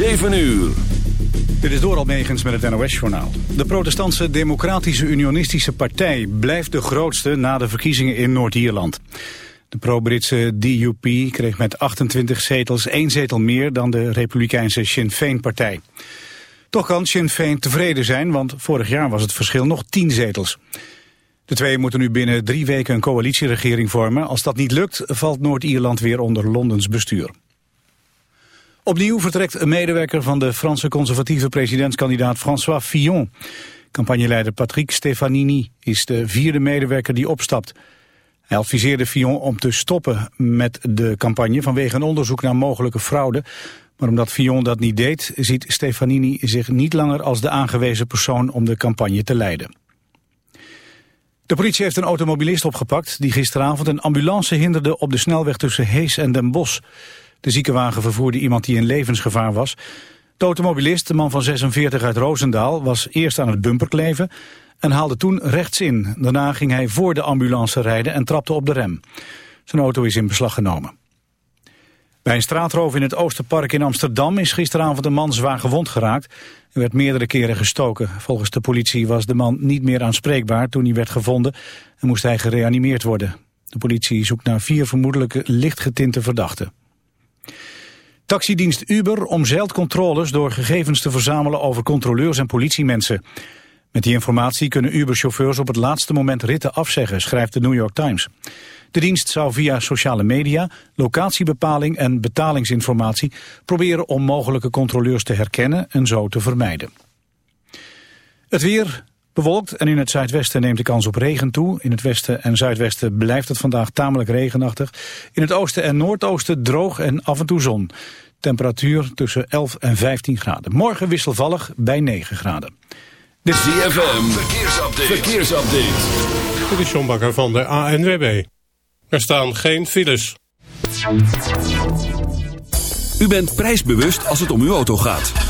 7 uur. Dit is Doral Megens met het NOS-journaal. De protestantse Democratische Unionistische Partij blijft de grootste na de verkiezingen in Noord-Ierland. De pro-Britse DUP kreeg met 28 zetels één zetel meer dan de republikeinse Sinn Féin-partij. Toch kan Sinn Féin tevreden zijn, want vorig jaar was het verschil nog 10 zetels. De twee moeten nu binnen drie weken een coalitieregering vormen. Als dat niet lukt, valt Noord-Ierland weer onder Londens bestuur. Opnieuw vertrekt een medewerker van de Franse conservatieve presidentskandidaat François Fillon. Campagneleider Patrick Stefanini is de vierde medewerker die opstapt. Hij adviseerde Fillon om te stoppen met de campagne vanwege een onderzoek naar mogelijke fraude. Maar omdat Fillon dat niet deed, ziet Stefanini zich niet langer als de aangewezen persoon om de campagne te leiden. De politie heeft een automobilist opgepakt die gisteravond een ambulance hinderde op de snelweg tussen Hees en Den Bosch. De ziekenwagen vervoerde iemand die in levensgevaar was. De automobilist, de man van 46 uit Roosendaal, was eerst aan het bumperkleven en haalde toen rechts in. Daarna ging hij voor de ambulance rijden en trapte op de rem. Zijn auto is in beslag genomen. Bij een straatroof in het Oosterpark in Amsterdam is gisteravond een man zwaar gewond geraakt. Hij werd meerdere keren gestoken. Volgens de politie was de man niet meer aanspreekbaar toen hij werd gevonden en moest hij gereanimeerd worden. De politie zoekt naar vier vermoedelijke lichtgetinte verdachten. Taxidienst Uber omzeilt controles door gegevens te verzamelen over controleurs en politiemensen. Met die informatie kunnen Uber-chauffeurs op het laatste moment ritten afzeggen, schrijft de New York Times. De dienst zou via sociale media, locatiebepaling en betalingsinformatie proberen om mogelijke controleurs te herkennen en zo te vermijden. Het weer bewolkt en in het zuidwesten neemt de kans op regen toe. In het westen en zuidwesten blijft het vandaag tamelijk regenachtig. In het oosten en noordoosten droog en af en toe zon. Temperatuur tussen 11 en 15 graden. Morgen wisselvallig bij 9 graden. Dit is DFM, verkeersupdate. verkeersupdate. Dit is John Bakker van de ANWB. Er staan geen files. U bent prijsbewust als het om uw auto gaat.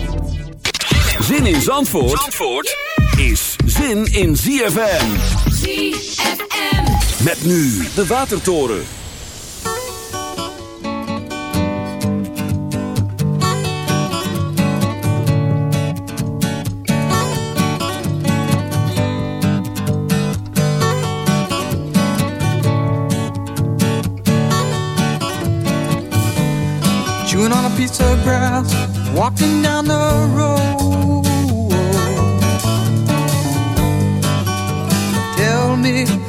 Zin in Zandvoort, Zandvoort is zin in ZFM. ZFM. Met nu de Watertoren. Chewing on a piece of grass, walking down the road.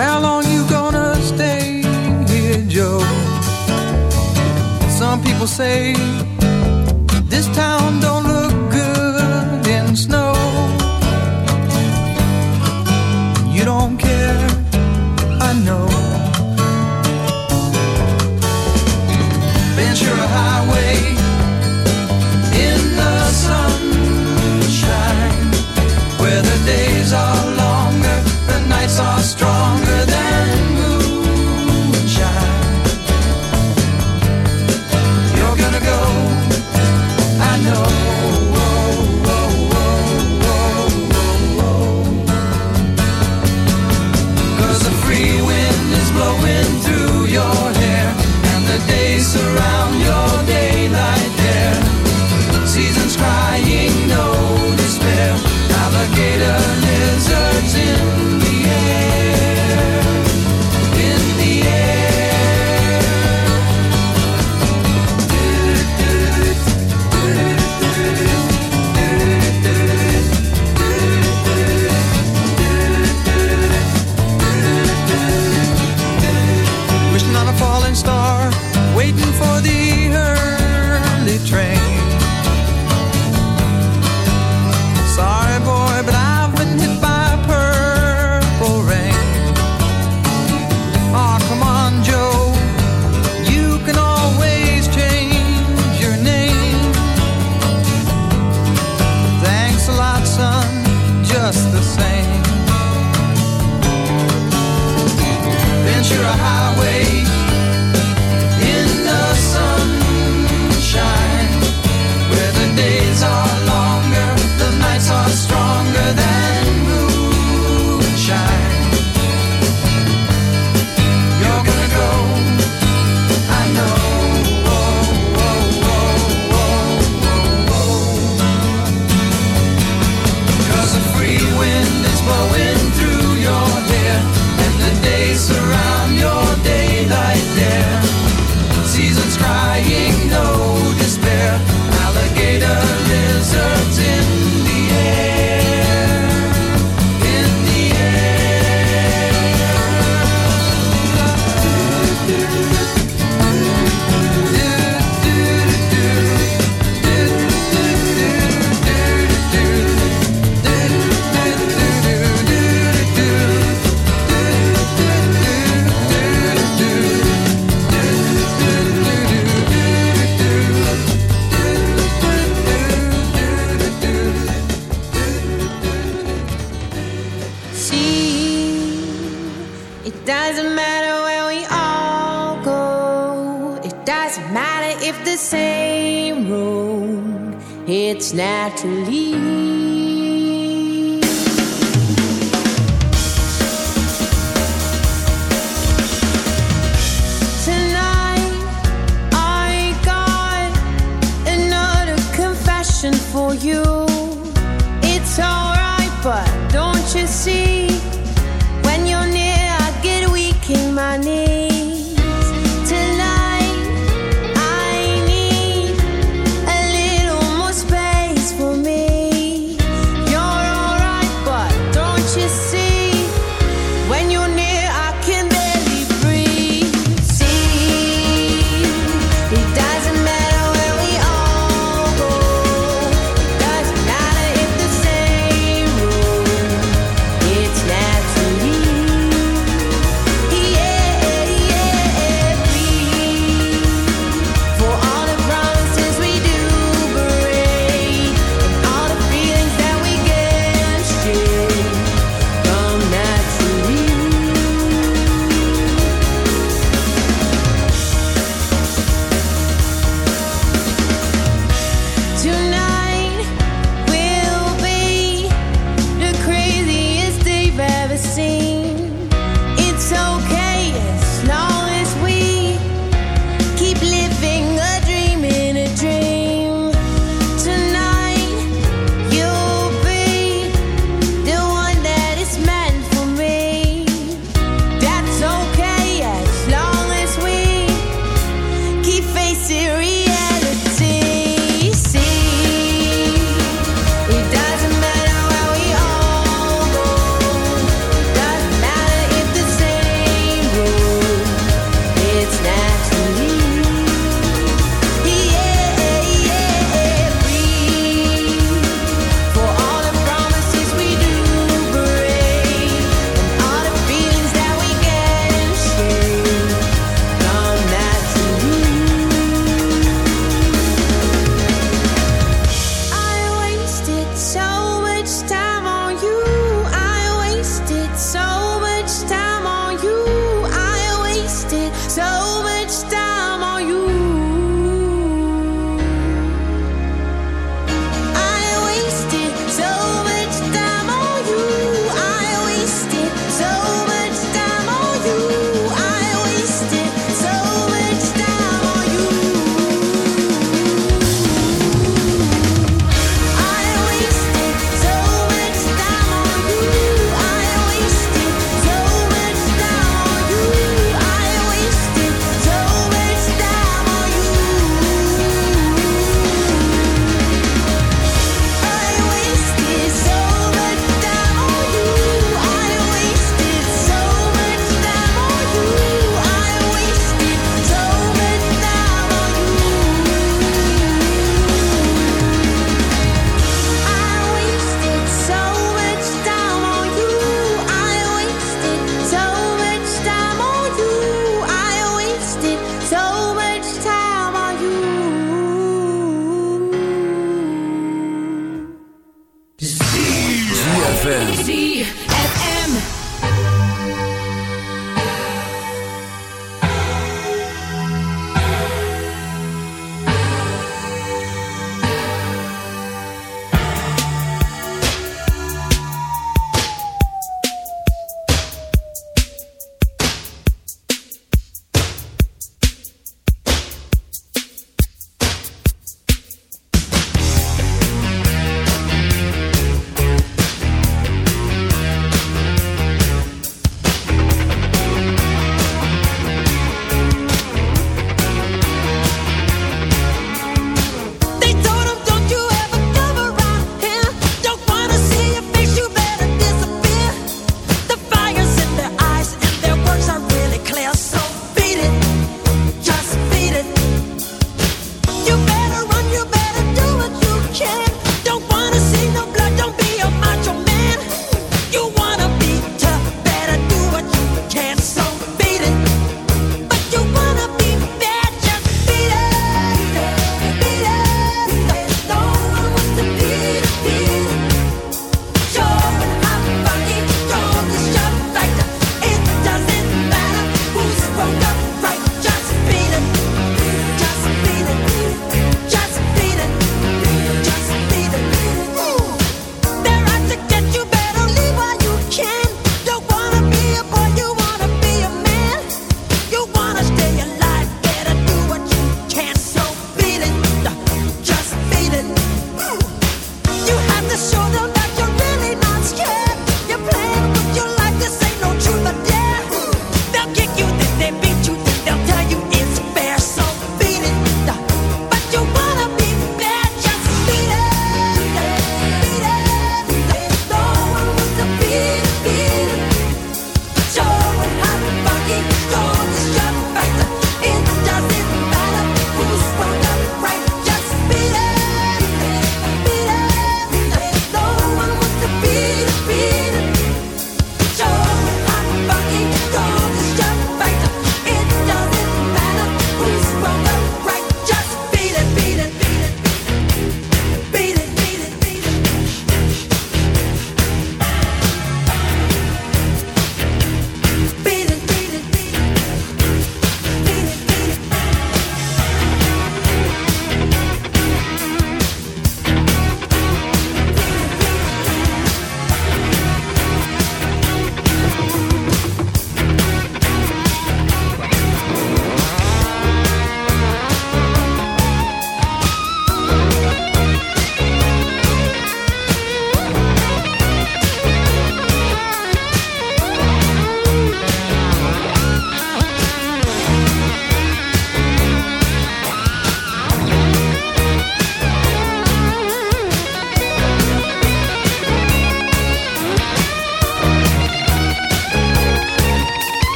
How long you gonna stay here, Joe? Some people say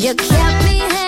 You kept me hanging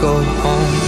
go home.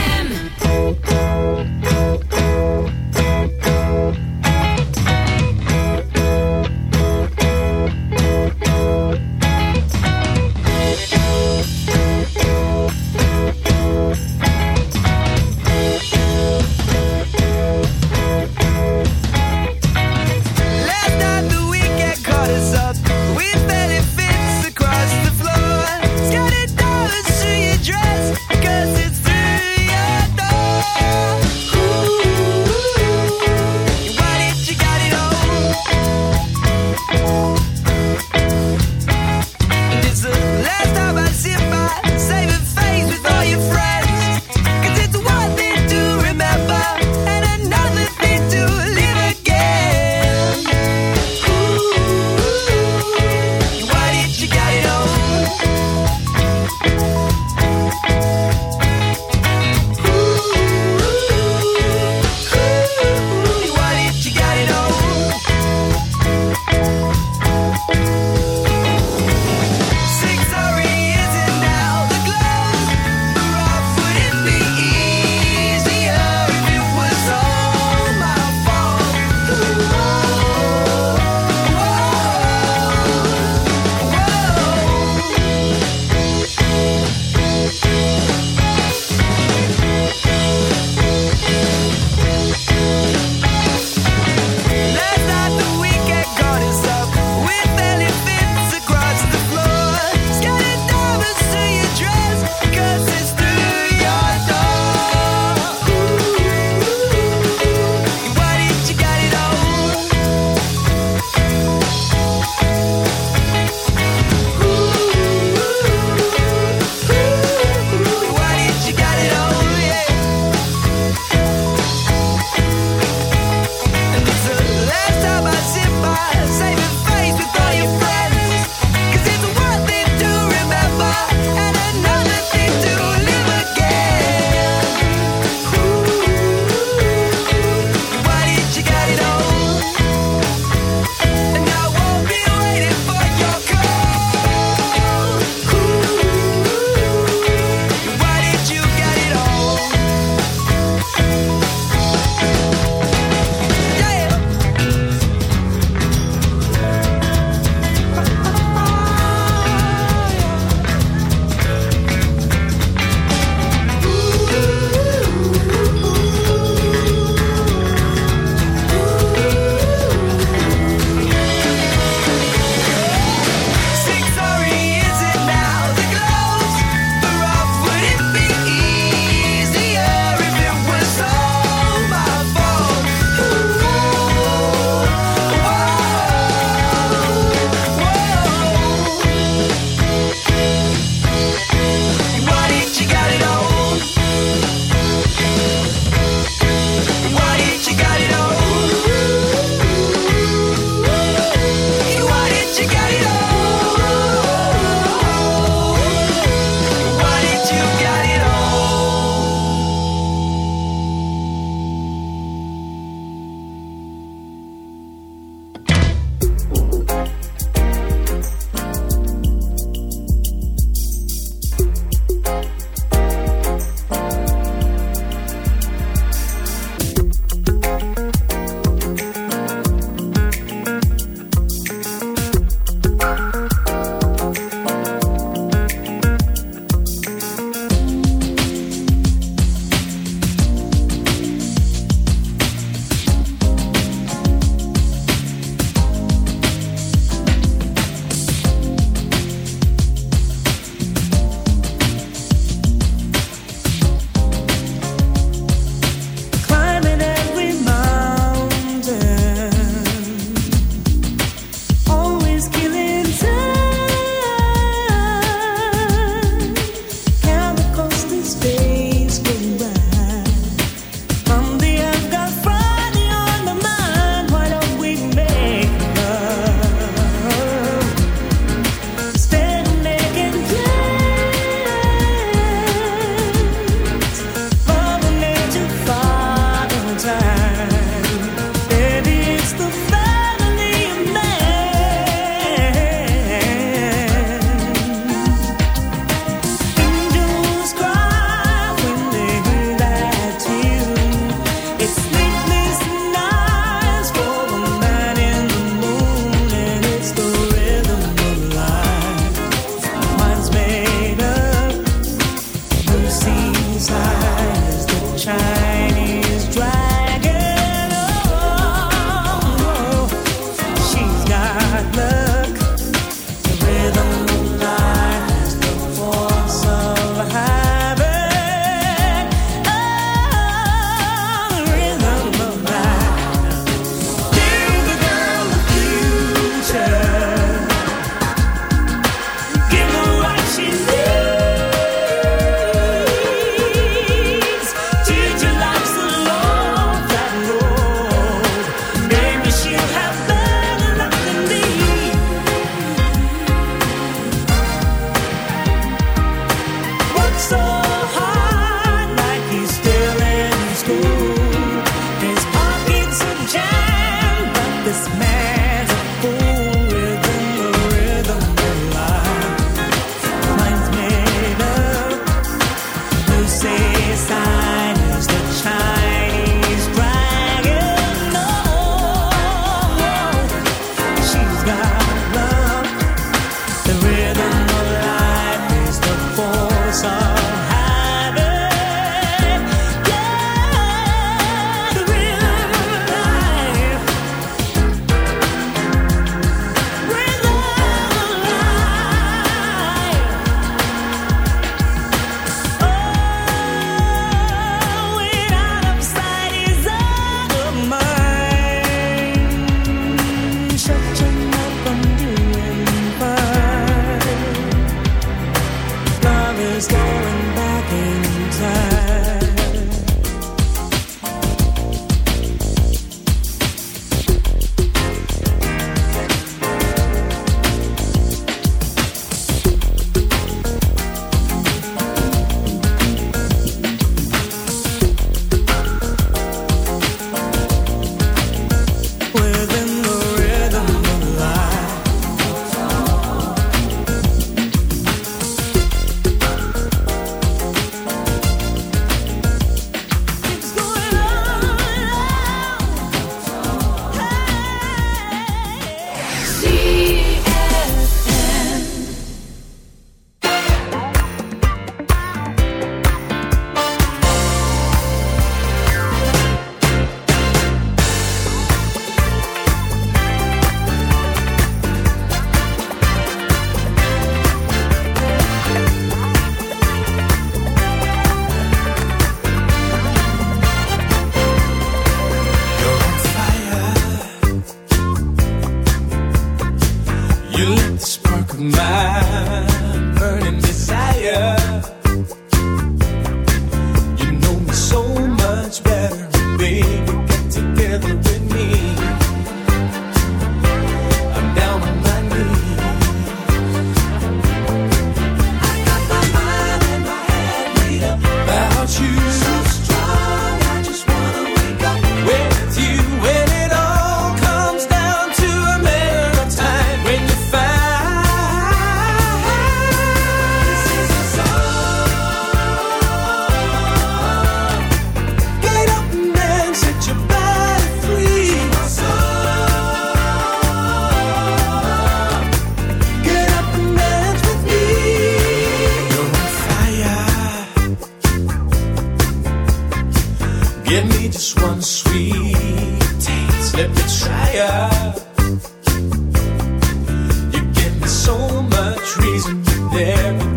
much reason. Everything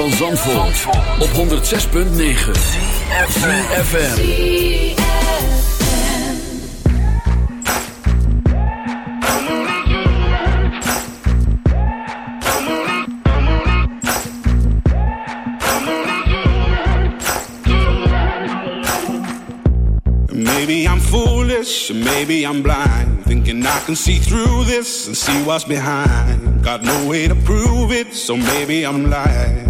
van Zandvoort, op 106.9 FM. Maybe I'm foolish, maybe I'm blind. Thinking I can see through this and see what's behind. Got no way to prove it, so maybe I'm lying.